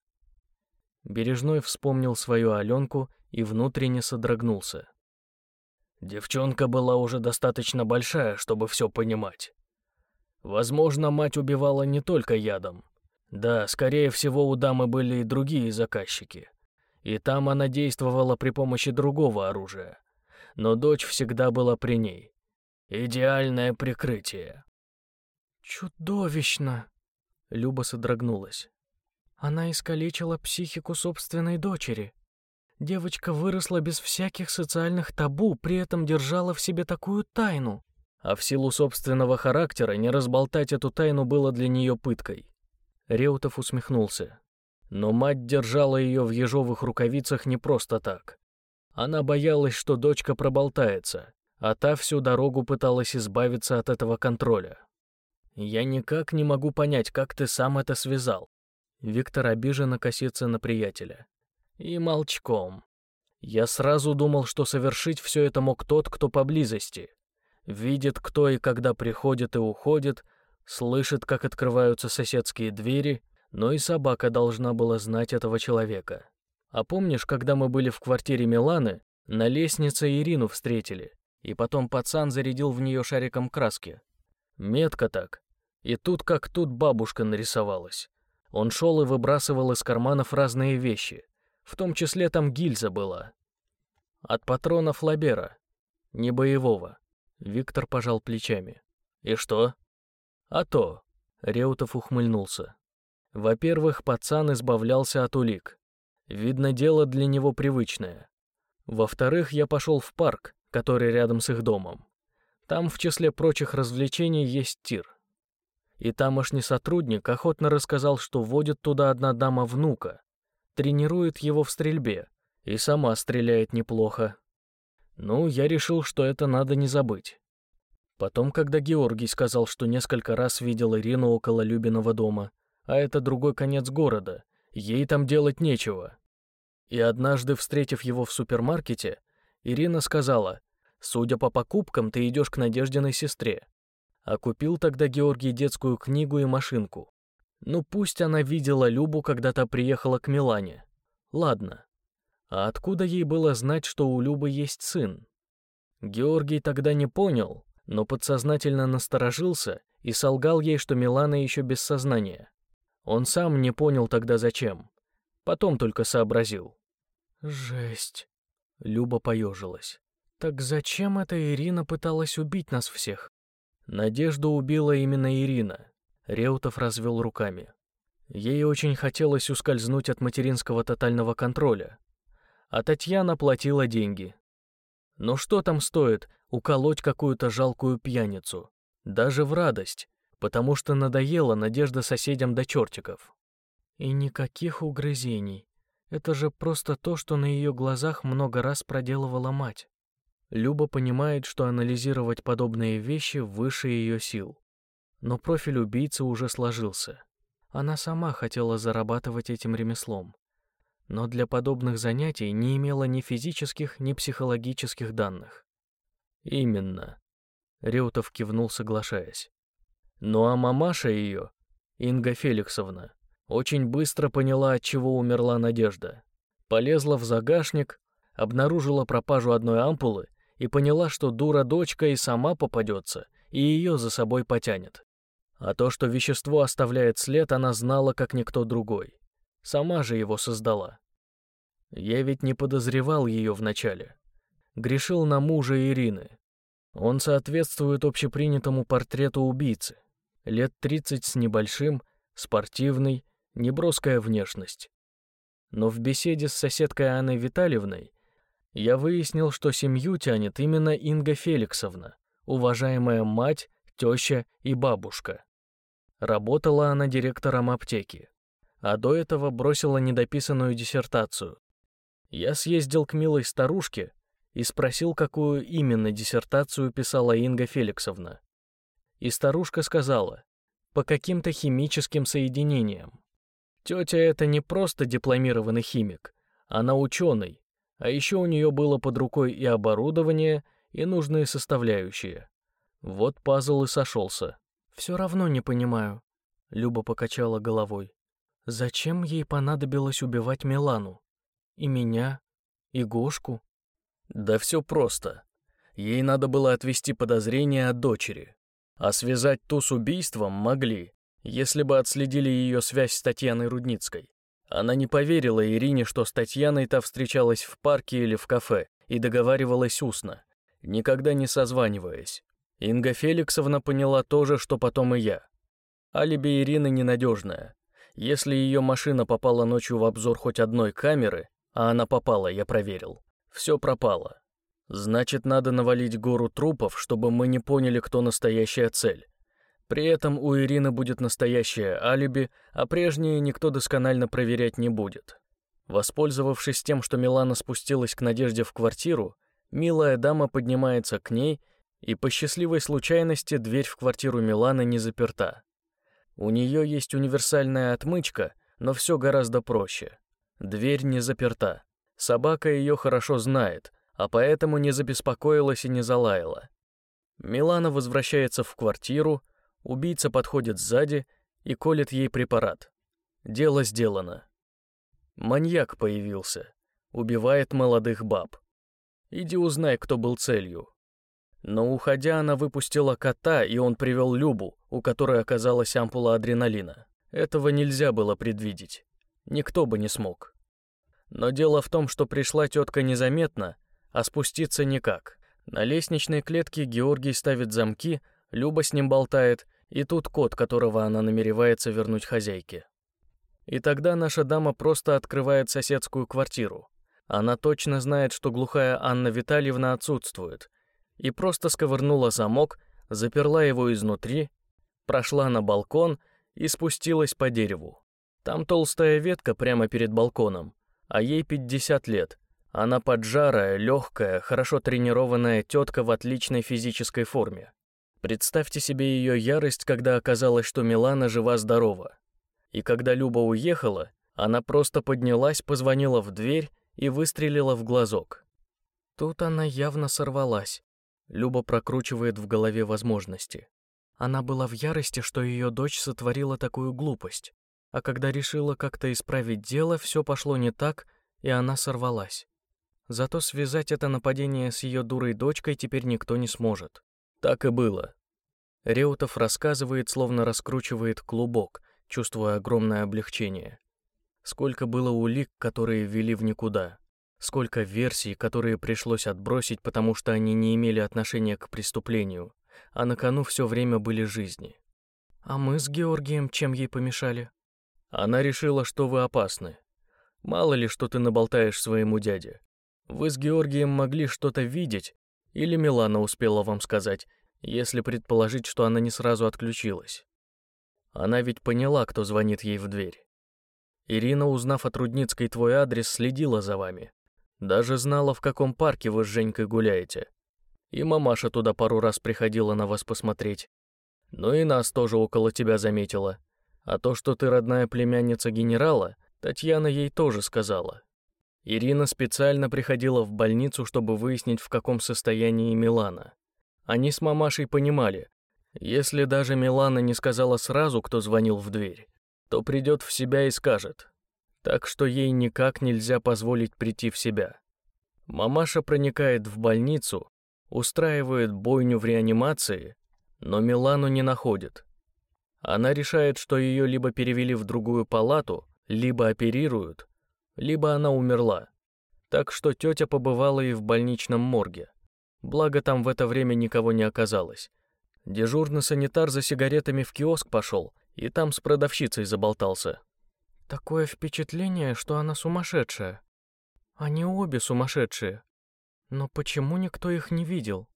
Бережной вспомнил свою Аленку и внутренне содрогнулся. Девчонка была уже достаточно большая, чтобы все понимать. Возможно, мать убивала не только ядом. Да, скорее всего, у дамы были и другие заказчики и там она действовала при помощи другого оружия. Но дочь всегда была при ней. Идеальное прикрытие. «Чудовищно!» Люба содрогнулась. Она искалечила психику собственной дочери. Девочка выросла без всяких социальных табу, при этом держала в себе такую тайну. а в силу собственного характера не разболтать эту тайну было для нее пыткой. Реутов усмехнулся. Но мать держала ее в ежовых рукавицах не просто так. Она боялась, что дочка проболтается, а та всю дорогу пыталась избавиться от этого контроля. «Я никак не могу понять, как ты сам это связал». Виктор обиженно косится на приятеля. «И молчком. Я сразу думал, что совершить все это мог тот, кто поблизости. Видит, кто и когда приходит и уходит, слышит, как открываются соседские двери, но и собака должна была знать этого человека. А помнишь, когда мы были в квартире Миланы, на лестнице Ирину встретили, и потом пацан зарядил в нее шариком краски? Метко так. И тут как тут бабушка нарисовалась. Он шел и выбрасывал из карманов разные вещи, в том числе там гильза была. От патрона Флабера, не боевого. Виктор пожал плечами. И что? А то, Реутов ухмыльнулся. Во-первых, пацан избавлялся от улик. Видно, дело для него привычное. Во-вторых, я пошел в парк, который рядом с их домом. Там, в числе прочих развлечений, есть тир. И тамошний сотрудник охотно рассказал, что водит туда одна дама внука, тренирует его в стрельбе и сама стреляет неплохо. Ну, я решил, что это надо не забыть. Потом, когда Георгий сказал, что несколько раз видел Ирину около Любиного дома, а это другой конец города, ей там делать нечего. И однажды, встретив его в супермаркете, Ирина сказала, «Судя по покупкам, ты идешь к Надеждиной сестре». А купил тогда Георгий детскую книгу и машинку. Ну пусть она видела Любу, когда та приехала к Милане. Ладно. А откуда ей было знать, что у Любы есть сын? Георгий тогда не понял, но подсознательно насторожился и солгал ей, что Милана еще без сознания. Он сам не понял тогда зачем. Потом только сообразил. «Жесть!» Люба поежилась. «Так зачем эта Ирина пыталась убить нас всех?» Надежду убила именно Ирина. Реутов развел руками. Ей очень хотелось ускользнуть от материнского тотального контроля. А Татьяна платила деньги. Но что там стоит уколоть какую-то жалкую пьяницу? Даже в радость потому что надоела надежда соседям до чертиков. И никаких угрызений. Это же просто то, что на ее глазах много раз проделывала мать. Люба понимает, что анализировать подобные вещи выше ее сил. Но профиль убийцы уже сложился. Она сама хотела зарабатывать этим ремеслом. Но для подобных занятий не имела ни физических, ни психологических данных. Именно. Реутов кивнул, соглашаясь. Ну а мамаша ее, Инга Феликсовна, очень быстро поняла, от чего умерла Надежда. Полезла в загашник, обнаружила пропажу одной ампулы и поняла, что дура дочка и сама попадется, и ее за собой потянет. А то, что вещество оставляет след, она знала, как никто другой. Сама же его создала. Я ведь не подозревал ее вначале. Грешил на мужа Ирины. Он соответствует общепринятому портрету убийцы лет 30 с небольшим, спортивный, неброская внешность. Но в беседе с соседкой Анной Витальевной я выяснил, что семью тянет именно Инга Феликсовна, уважаемая мать, теща и бабушка. Работала она директором аптеки, а до этого бросила недописанную диссертацию. Я съездил к милой старушке и спросил, какую именно диссертацию писала Инга Феликсовна и старушка сказала, по каким-то химическим соединениям. Тетя это не просто дипломированный химик, она ученый, а еще у нее было под рукой и оборудование, и нужные составляющие. Вот пазл и сошелся. «Все равно не понимаю», — Люба покачала головой. «Зачем ей понадобилось убивать Милану? И меня? И Гошку?» «Да все просто. Ей надо было отвести подозрения от дочери. А связать ту с убийством могли, если бы отследили ее связь с Татьяной Рудницкой. Она не поверила Ирине, что с Татьяной та встречалась в парке или в кафе и договаривалась устно, никогда не созваниваясь. Инга Феликсовна поняла то же, что потом и я. Алиби Ирины ненадежное. Если ее машина попала ночью в обзор хоть одной камеры, а она попала, я проверил, все пропало. Значит, надо навалить гору трупов, чтобы мы не поняли, кто настоящая цель. При этом у Ирины будет настоящее алиби, а прежнее никто досконально проверять не будет. Воспользовавшись тем, что Милана спустилась к Надежде в квартиру, милая дама поднимается к ней, и по счастливой случайности дверь в квартиру Миланы не заперта. У нее есть универсальная отмычка, но все гораздо проще. Дверь не заперта. Собака ее хорошо знает, а поэтому не забеспокоилась и не залаяла. Милана возвращается в квартиру, убийца подходит сзади и колет ей препарат. Дело сделано. Маньяк появился. Убивает молодых баб. Иди узнай, кто был целью. Но уходя, она выпустила кота, и он привел Любу, у которой оказалась ампула адреналина. Этого нельзя было предвидеть. Никто бы не смог. Но дело в том, что пришла тетка незаметно, а спуститься никак. На лестничной клетке Георгий ставит замки, Люба с ним болтает, и тут кот, которого она намеревается вернуть хозяйке. И тогда наша дама просто открывает соседскую квартиру. Она точно знает, что глухая Анна Витальевна отсутствует, и просто сковырнула замок, заперла его изнутри, прошла на балкон и спустилась по дереву. Там толстая ветка прямо перед балконом, а ей 50 лет. Она поджарая, легкая, хорошо тренированная тетка в отличной физической форме. Представьте себе ее ярость, когда оказалось, что Милана жива-здорова. И когда Люба уехала, она просто поднялась, позвонила в дверь и выстрелила в глазок. Тут она явно сорвалась. Люба прокручивает в голове возможности. Она была в ярости, что ее дочь сотворила такую глупость. А когда решила как-то исправить дело, все пошло не так, и она сорвалась. Зато связать это нападение с ее дурой дочкой теперь никто не сможет. Так и было. Реутов рассказывает, словно раскручивает клубок, чувствуя огромное облегчение. Сколько было улик, которые ввели в никуда. Сколько версий, которые пришлось отбросить, потому что они не имели отношения к преступлению, а на кону все время были жизни. А мы с Георгием чем ей помешали? Она решила, что вы опасны. Мало ли, что ты наболтаешь своему дяде. Вы с Георгием могли что-то видеть, или Милана успела вам сказать, если предположить, что она не сразу отключилась. Она ведь поняла, кто звонит ей в дверь. Ирина, узнав от Рудницкой твой адрес, следила за вами. Даже знала, в каком парке вы с Женькой гуляете. И мамаша туда пару раз приходила на вас посмотреть. Ну и нас тоже около тебя заметила. А то, что ты родная племянница генерала, Татьяна ей тоже сказала. Ирина специально приходила в больницу, чтобы выяснить, в каком состоянии Милана. Они с мамашей понимали, если даже Милана не сказала сразу, кто звонил в дверь, то придет в себя и скажет. Так что ей никак нельзя позволить прийти в себя. Мамаша проникает в больницу, устраивает бойню в реанимации, но Милану не находит. Она решает, что ее либо перевели в другую палату, либо оперируют, либо она умерла. Так что тетя побывала и в больничном морге. Благо там в это время никого не оказалось. Дежурный санитар за сигаретами в киоск пошел и там с продавщицей заболтался. Такое впечатление, что она сумасшедшая. Они обе сумасшедшие. Но почему никто их не видел?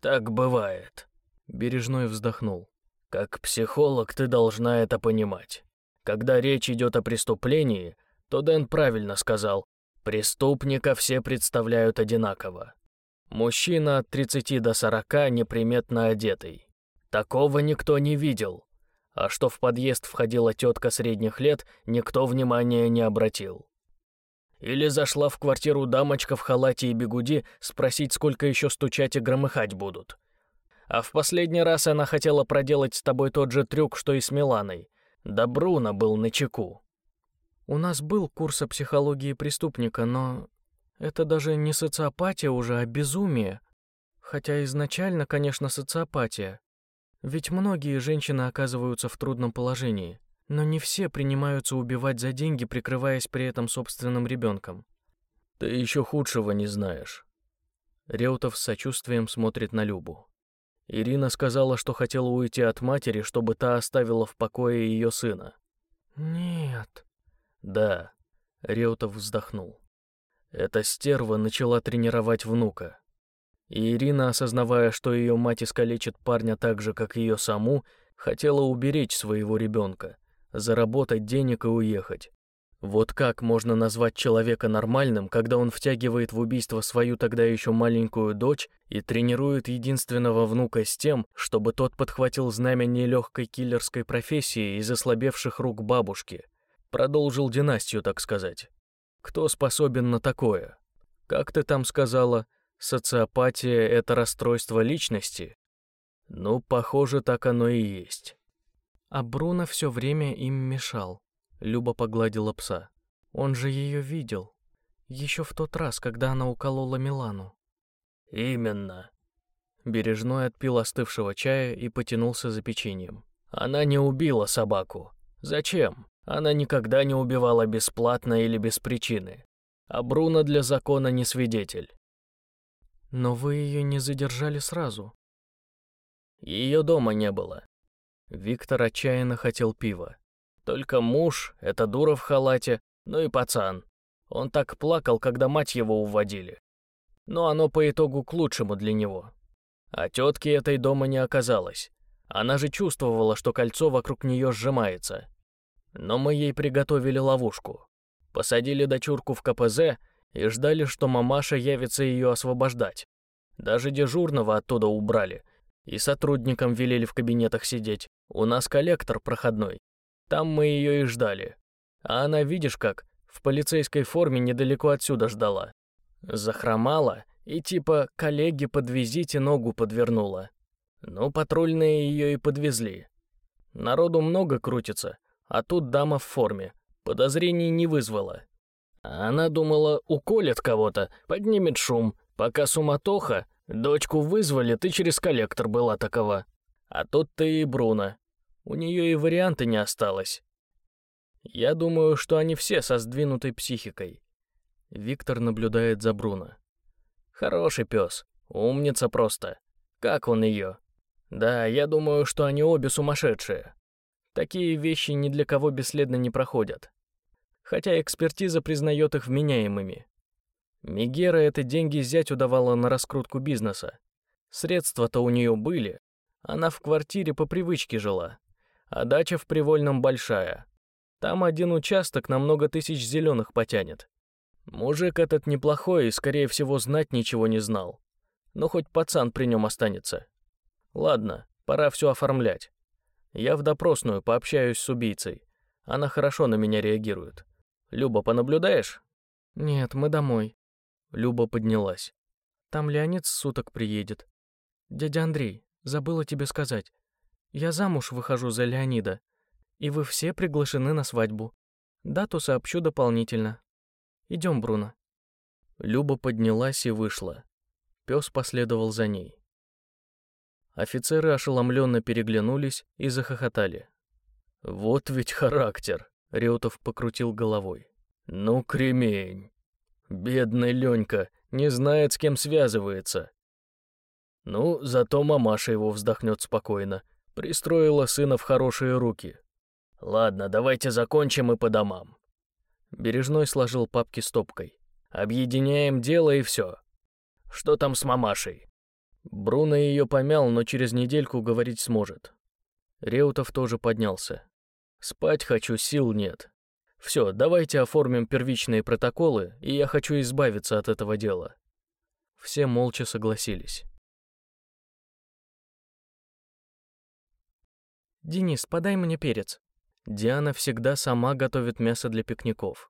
Так бывает. Бережной вздохнул. Как психолог ты должна это понимать. Когда речь идет о преступлении, то Дэн правильно сказал, преступника все представляют одинаково. Мужчина от 30 до 40 неприметно одетый. Такого никто не видел. А что в подъезд входила тетка средних лет, никто внимания не обратил. Или зашла в квартиру дамочка в халате и бегуди спросить, сколько еще стучать и громыхать будут. А в последний раз она хотела проделать с тобой тот же трюк, что и с Миланой. Да Бруно был на чеку. У нас был курс о психологии преступника, но это даже не социопатия уже, а безумие. Хотя изначально, конечно, социопатия. Ведь многие женщины оказываются в трудном положении, но не все принимаются убивать за деньги, прикрываясь при этом собственным ребенком. Ты еще худшего не знаешь. Реутов с сочувствием смотрит на Любу. Ирина сказала, что хотела уйти от матери, чтобы та оставила в покое ее сына. Нет. Да. Реутов вздохнул. Эта стерва начала тренировать внука. И Ирина, осознавая, что ее мать искалечит парня так же, как ее саму, хотела уберечь своего ребенка, заработать денег и уехать. Вот как можно назвать человека нормальным, когда он втягивает в убийство свою тогда еще маленькую дочь и тренирует единственного внука с тем, чтобы тот подхватил знамя нелегкой киллерской профессии из ослабевших рук бабушки, продолжил династию, так сказать. Кто способен на такое? Как ты там сказала, Социопатия — это расстройство личности? Ну, похоже, так оно и есть. А Бруно все время им мешал. Люба погладила пса. Он же ее видел. Еще в тот раз, когда она уколола Милану. Именно. Бережной отпил остывшего чая и потянулся за печеньем. Она не убила собаку. Зачем? Она никогда не убивала бесплатно или без причины. А Бруно для закона не свидетель. Но вы ее не задержали сразу. Ее дома не было. Виктор отчаянно хотел пива. Только муж, это дура в халате, ну и пацан. Он так плакал, когда мать его уводили. Но оно по итогу к лучшему для него. А тетки этой дома не оказалось. Она же чувствовала, что кольцо вокруг нее сжимается. Но мы ей приготовили ловушку. Посадили дочурку в КПЗ и ждали, что мамаша явится ее освобождать. Даже дежурного оттуда убрали, и сотрудникам велели в кабинетах сидеть. У нас коллектор проходной. Там мы ее и ждали. А она, видишь как, в полицейской форме недалеко отсюда ждала. Захромала и типа «коллеги, подвезите» ногу подвернула. Ну, патрульные ее и подвезли. Народу много крутится, а тут дама в форме. Подозрений не вызвала. Она думала, уколет кого-то, поднимет шум, пока суматоха, дочку вызвали, ты через коллектор была такова. А тут ты и Бруно. У нее и варианта не осталось. Я думаю, что они все со сдвинутой психикой. Виктор наблюдает за Бруно. Хороший пес, умница просто. Как он ее? Да, я думаю, что они обе сумасшедшие. Такие вещи ни для кого бесследно не проходят хотя экспертиза признает их вменяемыми. Мегера это деньги зять удавала на раскрутку бизнеса. Средства-то у нее были, она в квартире по привычке жила, а дача в Привольном большая. Там один участок на много тысяч зеленых потянет. Мужик этот неплохой и, скорее всего, знать ничего не знал. Но хоть пацан при нем останется. Ладно, пора все оформлять. Я в допросную пообщаюсь с убийцей. Она хорошо на меня реагирует. Люба, понаблюдаешь?» «Нет, мы домой». Люба поднялась. «Там Леонид с суток приедет. Дядя Андрей, забыла тебе сказать. Я замуж выхожу за Леонида, и вы все приглашены на свадьбу. Дату сообщу дополнительно. Идем, Бруно». Люба поднялась и вышла. Пес последовал за ней. Офицеры ошеломленно переглянулись и захохотали. «Вот ведь характер!» Реутов покрутил головой. «Ну, кремень! Бедный Ленька, не знает, с кем связывается. Ну, зато мамаша его вздохнет спокойно. Пристроила сына в хорошие руки. Ладно, давайте закончим и по домам». Бережной сложил папки стопкой. «Объединяем дело и все. Что там с мамашей?» Бруно ее помял, но через недельку говорить сможет. Реутов тоже поднялся. Спать хочу, сил нет. Все, давайте оформим первичные протоколы, и я хочу избавиться от этого дела. Все молча согласились. «Денис, подай мне перец». Диана всегда сама готовит мясо для пикников.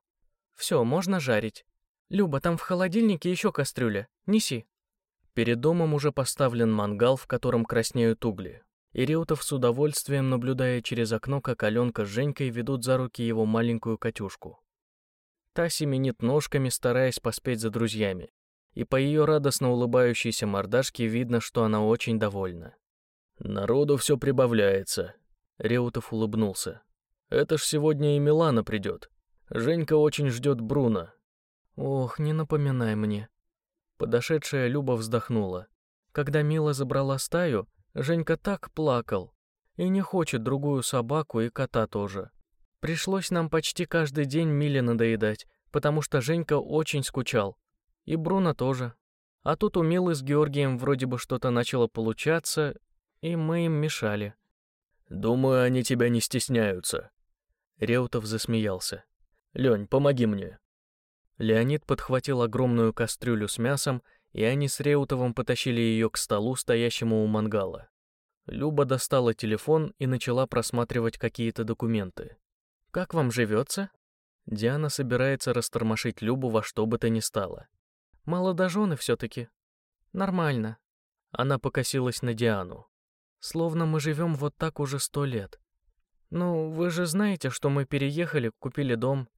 «Все, можно жарить. Люба, там в холодильнике еще кастрюля. Неси». Перед домом уже поставлен мангал, в котором краснеют угли. И Реутов с удовольствием наблюдая через окно, как Аленка с Женькой ведут за руки его маленькую Катюшку. Та семенит ножками, стараясь поспеть за друзьями, и по ее радостно улыбающейся мордашке видно, что она очень довольна. «Народу все прибавляется», — Реутов улыбнулся. «Это ж сегодня и Милана придет. Женька очень ждет Бруно». «Ох, не напоминай мне». Подошедшая Люба вздохнула. Когда Мила забрала стаю, Женька так плакал. И не хочет другую собаку и кота тоже. Пришлось нам почти каждый день Миле надоедать, потому что Женька очень скучал. И Бруно тоже. А тут у Милы с Георгием вроде бы что-то начало получаться, и мы им мешали. «Думаю, они тебя не стесняются». Реутов засмеялся. «Лень, помоги мне». Леонид подхватил огромную кастрюлю с мясом, и они с Реутовым потащили ее к столу, стоящему у мангала. Люба достала телефон и начала просматривать какие-то документы. «Как вам живется?» Диана собирается растормошить Любу во что бы то ни стало. «Молодожены все-таки». «Нормально». Она покосилась на Диану. «Словно мы живем вот так уже сто лет. Ну, вы же знаете, что мы переехали, купили дом.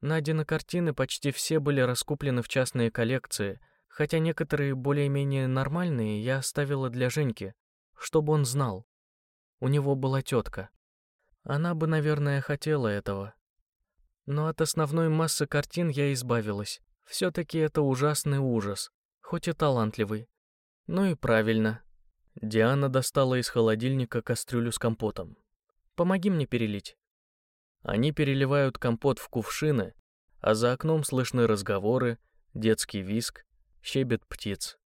Надины картины почти все были раскуплены в частные коллекции, хотя некоторые более-менее нормальные я оставила для Женьки, чтобы он знал. У него была тетка. Она бы, наверное, хотела этого. Но от основной массы картин я избавилась. Все-таки это ужасный ужас, хоть и талантливый. Ну и правильно. Диана достала из холодильника кастрюлю с компотом. «Помоги мне перелить». Они переливают компот в кувшины, а за окном слышны разговоры, детский виск, щебет птиц.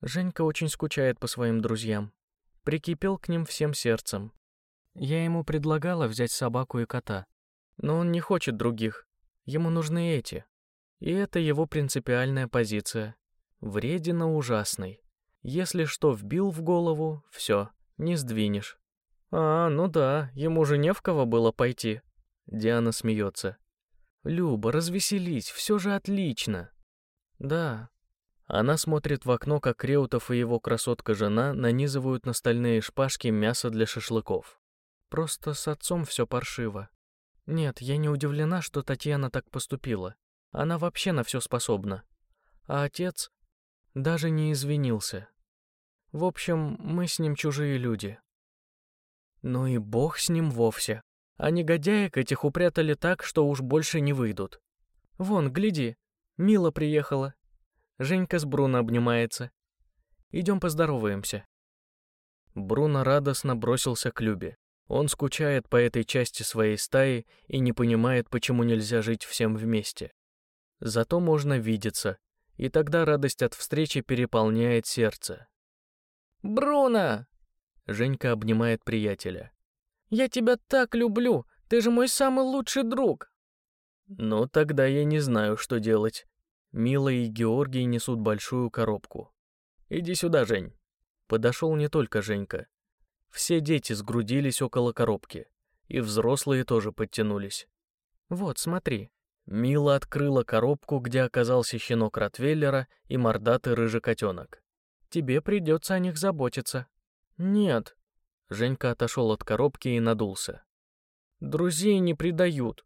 Женька очень скучает по своим друзьям. Прикипел к ним всем сердцем. Я ему предлагала взять собаку и кота. Но он не хочет других. Ему нужны эти. И это его принципиальная позиция. Вредина ужасный. Если что вбил в голову, все, не сдвинешь. А, ну да, ему же не в кого было пойти. Диана смеется. Люба, развеселись, все же отлично. Да. Она смотрит в окно, как Реутов и его красотка-жена нанизывают на стальные шпажки мясо для шашлыков. Просто с отцом все паршиво. Нет, я не удивлена, что Татьяна так поступила. Она вообще на все способна. А отец даже не извинился. В общем, мы с ним чужие люди. Ну и бог с ним вовсе. А негодяек этих упрятали так, что уж больше не выйдут. Вон, гляди, Мила приехала. Женька с Бруно обнимается. Идем поздороваемся. Бруно радостно бросился к Любе. Он скучает по этой части своей стаи и не понимает, почему нельзя жить всем вместе. Зато можно видеться, и тогда радость от встречи переполняет сердце. «Бруно!» Женька обнимает приятеля. «Я тебя так люблю! Ты же мой самый лучший друг!» «Ну, тогда я не знаю, что делать. Мила и Георгий несут большую коробку. Иди сюда, Жень». Подошел не только Женька. Все дети сгрудились около коробки, и взрослые тоже подтянулись. «Вот, смотри». Мила открыла коробку, где оказался щенок Ротвейлера и мордатый рыжий котенок. «Тебе придется о них заботиться». «Нет». Женька отошел от коробки и надулся. «Друзей не предают».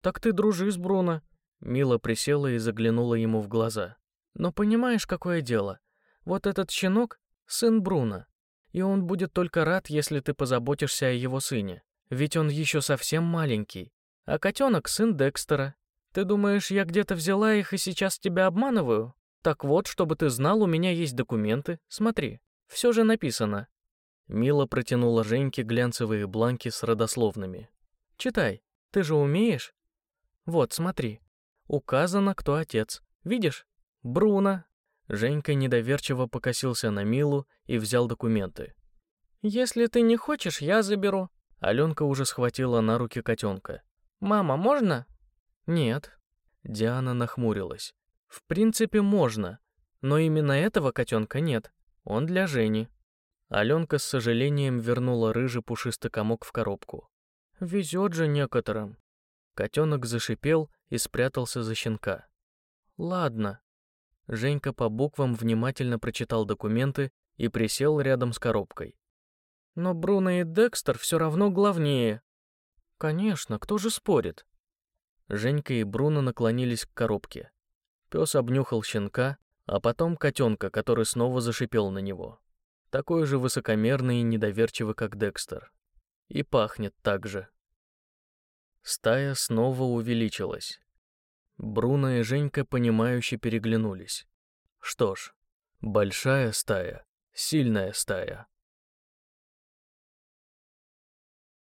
«Так ты дружи с Бруно». Мила присела и заглянула ему в глаза. «Но понимаешь, какое дело? Вот этот щенок — сын Бруно и он будет только рад, если ты позаботишься о его сыне. Ведь он еще совсем маленький. А котенок — сын Декстера. Ты думаешь, я где-то взяла их и сейчас тебя обманываю? Так вот, чтобы ты знал, у меня есть документы. Смотри, все же написано». Мила протянула Женьке глянцевые бланки с родословными. «Читай, ты же умеешь?» «Вот, смотри. Указано, кто отец. Видишь? Бруно, Женька недоверчиво покосился на Милу и взял документы. «Если ты не хочешь, я заберу». Аленка уже схватила на руки котенка. «Мама, можно?» «Нет». Диана нахмурилась. «В принципе, можно, но именно этого котенка нет. Он для Жени». Аленка с сожалением вернула рыжий пушистый комок в коробку. «Везет же некоторым». Котенок зашипел и спрятался за щенка. «Ладно, Женька по буквам внимательно прочитал документы и присел рядом с коробкой. Но Бруно и Декстер все равно главнее. Конечно, кто же спорит? Женька и Бруно наклонились к коробке. Пес обнюхал щенка, а потом котенка, который снова зашипел на него. Такой же высокомерный и недоверчивый, как Декстер. И пахнет так же. Стая снова увеличилась. Бруно и Женька, понимающе переглянулись. Что ж, большая стая, сильная стая.